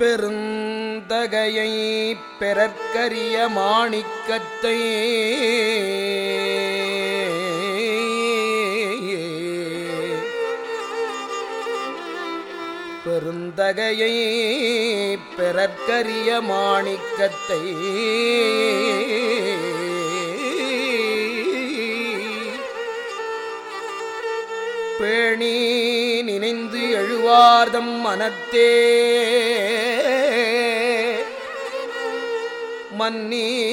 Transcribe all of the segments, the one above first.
பெருந்தகையை பெறற்கரிய மாணிக்கத்தை பெருந்தகையை பெறற்கரிய மாணிக்கத்தை பேணி நினைந்து எழுவார்தம் மனத்தே. மன்னி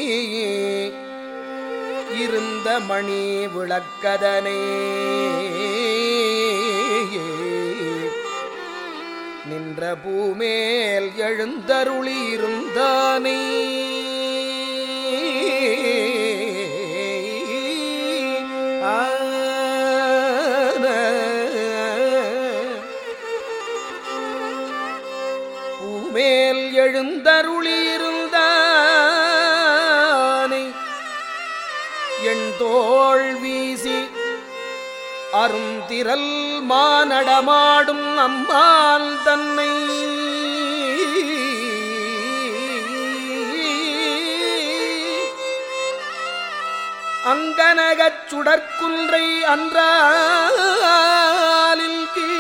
இருந்த மணி விளக்கதனே. நின்ற பூமேல் எழுந்தருளி இருந்தானை. பூமேல் எழுந்தருளியிருந்தானை. என் தோள் வீசி அருந்திரல் மானடமாடும் அம்மாள் தன்னை. அங்கனகச் சுடற்குன்றை அன்றாலில் கீழ்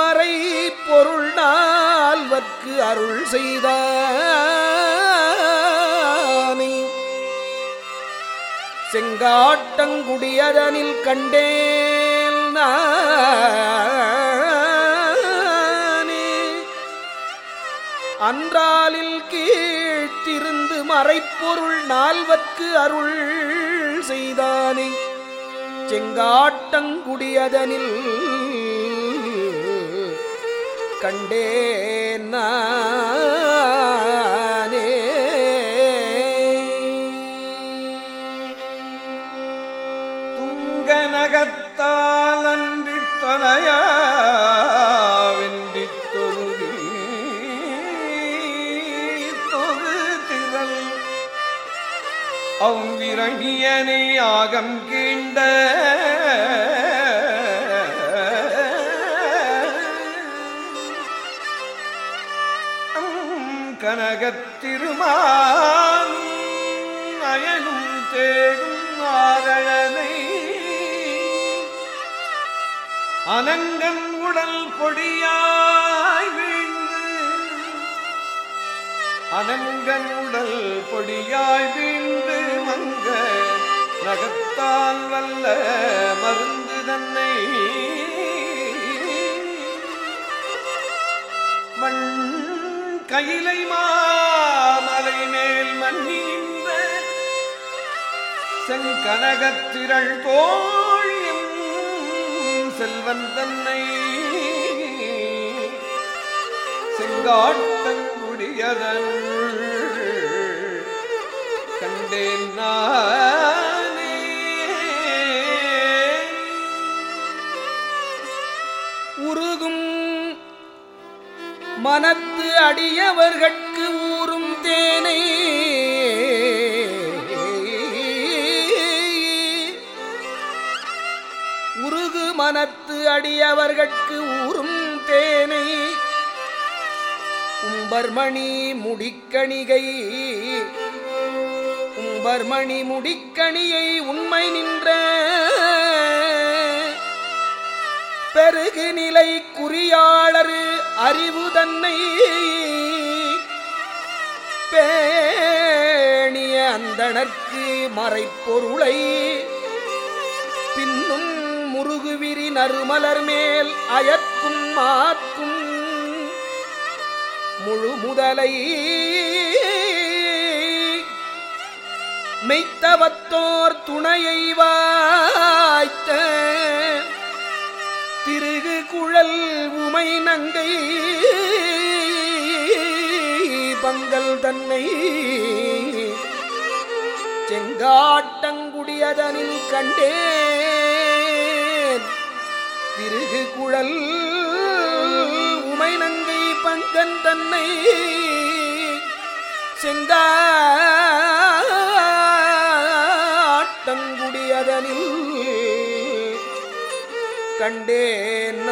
மறை பொருள் நால்வர்க்கு அருள் செய்தானே. செங்காட்டங்குடியதனில் கண்டேன் நானே. அன்றாலில் கீழ்த்திருந்து மறைப்பொருள் நால்வர்க்கு அருள் செய்தானே. செங்காட்டங்குடியதனில் கண்டேன் நானே. துங்கநகத்தால் அன்றி தொலையாவென்றி தொகுதி தொகு திரள் அவ்விரணியனை ஆகம் கீண்ட கனகத்திருமான் தேடும் ஆதழனை அனங்கன் உடல் பொடியாய் வீழ்ந்து அனங்கன் உடல் பொடியாய் வீழ்ந்து மங்க நகத்தால் வல்ல மருந்து தன்னை. மண் கையிலை மா மலை மேல் மன்னி செங்கனகத்திரள் தோழியும் செல்வன் தன்னை. செங்காட்டங்குடியதன் கண்டேன் நானே. உருகும் மனத்து அடியவர்கள் அடியவர்கட்கு ஊறும் தேனை உம்பர்மணி முடிக்கணிகை உம்பர்மணி முடிக்கணியை உண்மை நின்ற பெருகு நிலை குறியாளரு அறிவு தன்னை பேணிய அந்தணர்க்கு மறைப்பொருளை முருகுவிரி நறுமலர் மேல் அயற்கும் மாற்றும் முழு முதலை மெய்த்தவத்தோர் துணையை வாய்த்த திருகு குழல் உமை நங்கை பங்கல் தன்னை செங்காட்டங்குடியதனில் கண்டே திருகு குழல் உமை நங்கை பங்கன் தன்னை செங்காட்டங்குடியதனில் கண்டேன்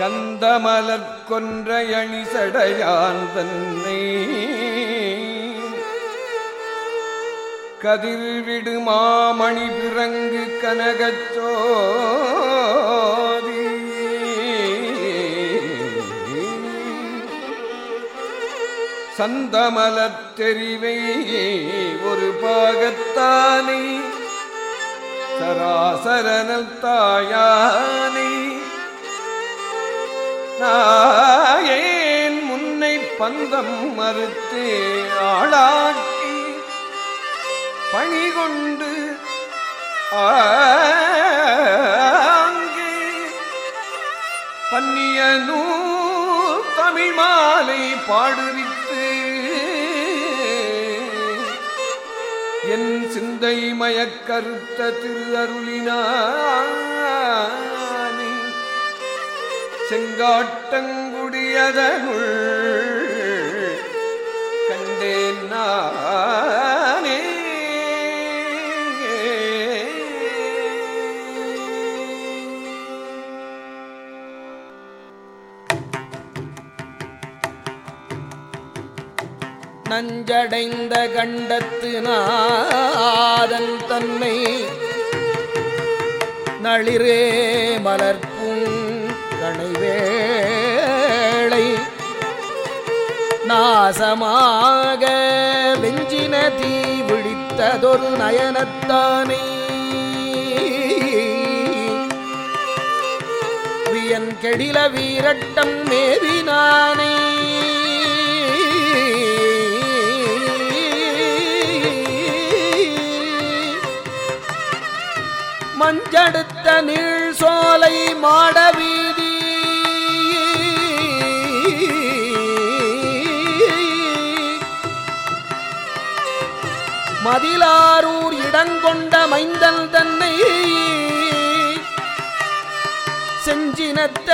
கந்தமலர் கொன்ற அணி தன்னை கதிர்விடு மாமணி பிறங்கு கனகச்சோதி சந்தமலத் தெரிவை ஒரு பாகத்தானை சராசரனல் தாயானை. நாயேன் முன்னை பந்தம் மறுத்து ஆளாக்கி பணி கொண்டு ஆங்கே பன்னியனூ தமிழ் மாலை பாடுவித்து என் சிந்தை மயக்கருத்த திரு அருளினானே. செங்காட்டங்குடியதனுள் கண்டேன் நான். நஞ்சடைந்த கண்டத்து நாதன் தன்னை நளிரே மலர்ப்பும் கணைவேளை நாசமாக வெஞ்சின தீ விழித்ததொரு நயனத்தானே. வியன் கெடில வீரட்டம் மேவினானே. மஞ்சடுத்த நீள் சோலை மாட வீதி. மதிலாரூர் இடங்கொண்ட மைந்தல் தன்னை செஞ்சினத்த.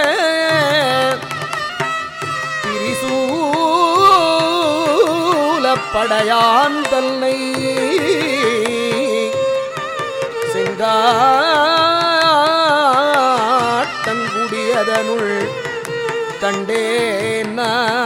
திரிசூலப்படையான் தன்னை செங்காட்டங்குடியதனுள் கண்டேன் நான்.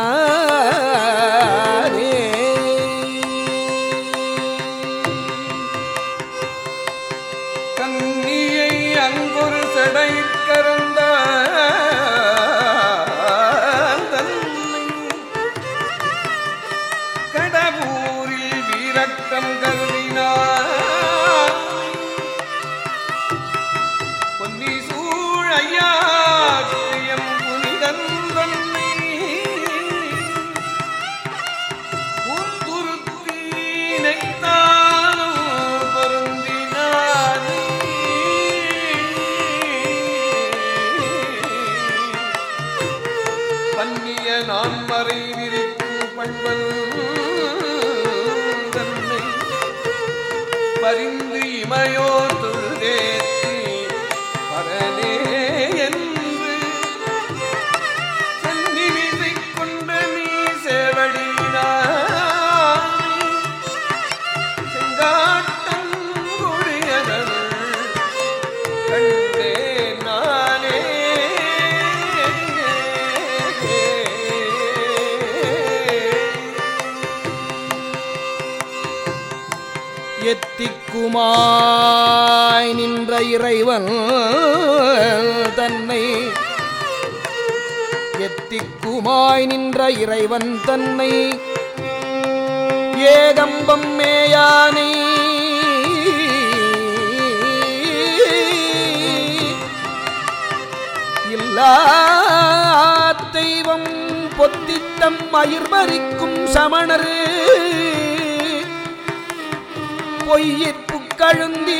நிற்குமாய் நின்ற இறைவன் தன்னை எத்திக்குமாய் நின்ற இறைவன் தன்னை ஏகம்பம் மேயானை இல்லா தெய்வம் பொத்தித்தம் மயிர்மறிக்கும் சமணரு பொய்யிற்பு கழுந்தி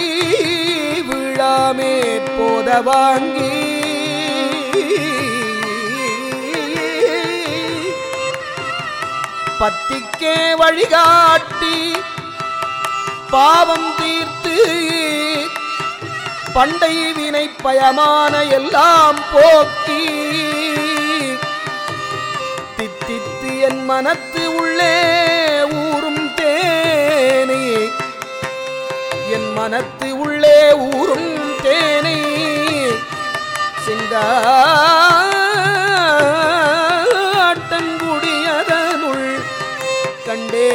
விழாமே போத வாங்கி பத்திக்கே வழிகாட்டி பாவம் தீர்த்து பண்டை வினை பயமான எல்லாம் போக்கி. தித்தித்து என் மனத்து உள்ளே மனத்து உள்ளே ஊறும் தேனை சிந்தாட்டங்குடியதனுள் கண்டே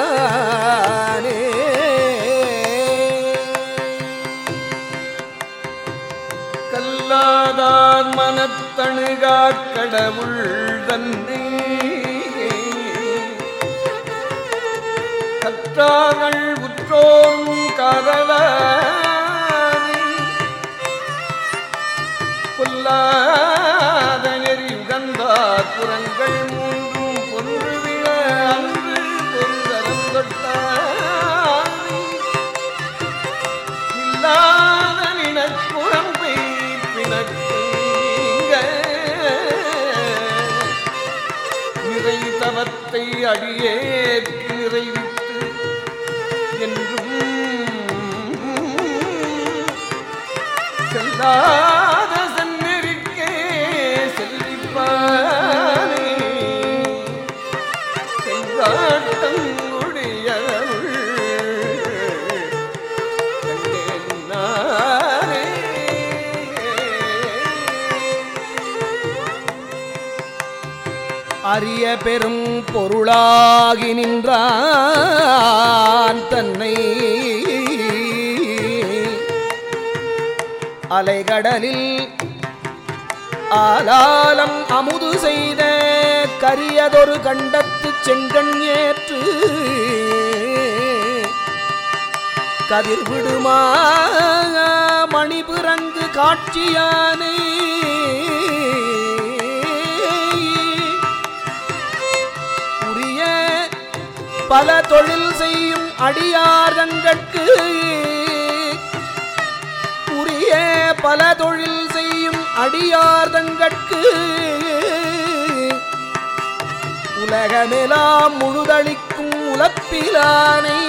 நானே. கல்லாதான் மனத்தணுகா கடவுள் தன்னை கற்றார்கள் உற்றோரும் காதலானை கொல்லாத நெறி உகந்தார் புறங்கள் மூன்றும் பொன்று விழ அன்று பொருதரம் தொட்டானை. இல்லாத நினக்குழம்பை பிணக்கீங்க நிறை தவத்தை அடியேற்கு நிறைவித்து செல்லாத சென்னறிக்கே செல்லிப்பானே செங்காட்டம் அரிய பெரும் பொருளாகி நின்றான் தன்னை அலைகடலில் ஆலாலம் அமுது செய்த கரியதொரு கண்டத்து செங்கண் ஏற்று கதிர்விடுமா மணிபுரங்கு காட்சியானை? உரிய பல தொழில் செய்யும் அடியாரங்கட்கு செய்ய பல தொழில் செய்யும் அடியார்தங்கட்கு உலகமெலாம் முழுதளிக்கும் உலப்பிலானை.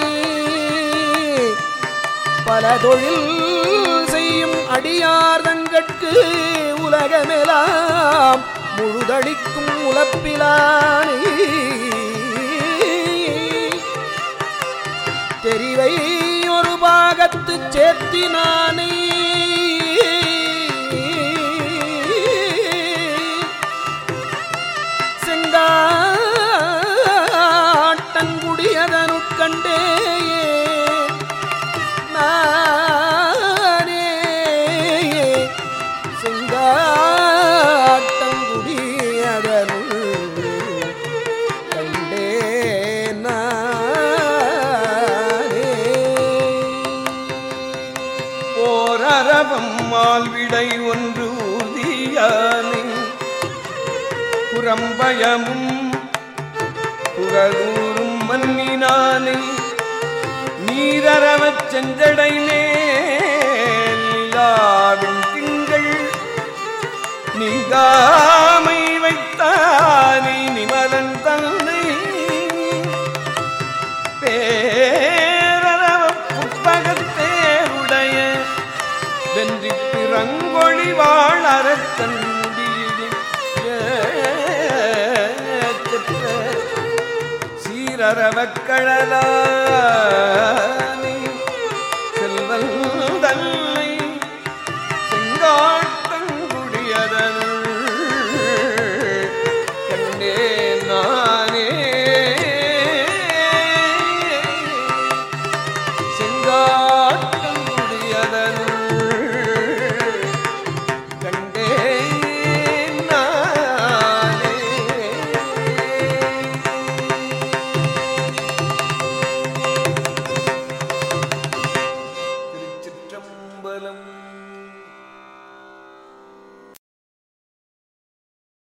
பல தொழில் செய்யும் அடியார்தங்கட்கு உலகமெலாம் முழுதளிக்கும் உலப்பிலானை. தெரிவை ஒரு பாகத்து சேர்த்தினானே. ஓரரவம் மால்விடை ஒன்று ஊதியானின் புறம்பயமும் புறலூரும் மன்னினானை நீரறவச் செஞ்சடை மேல் திங்கள் நீங்காமை வைத்தானே. வாழறத்தன் சீரரவக்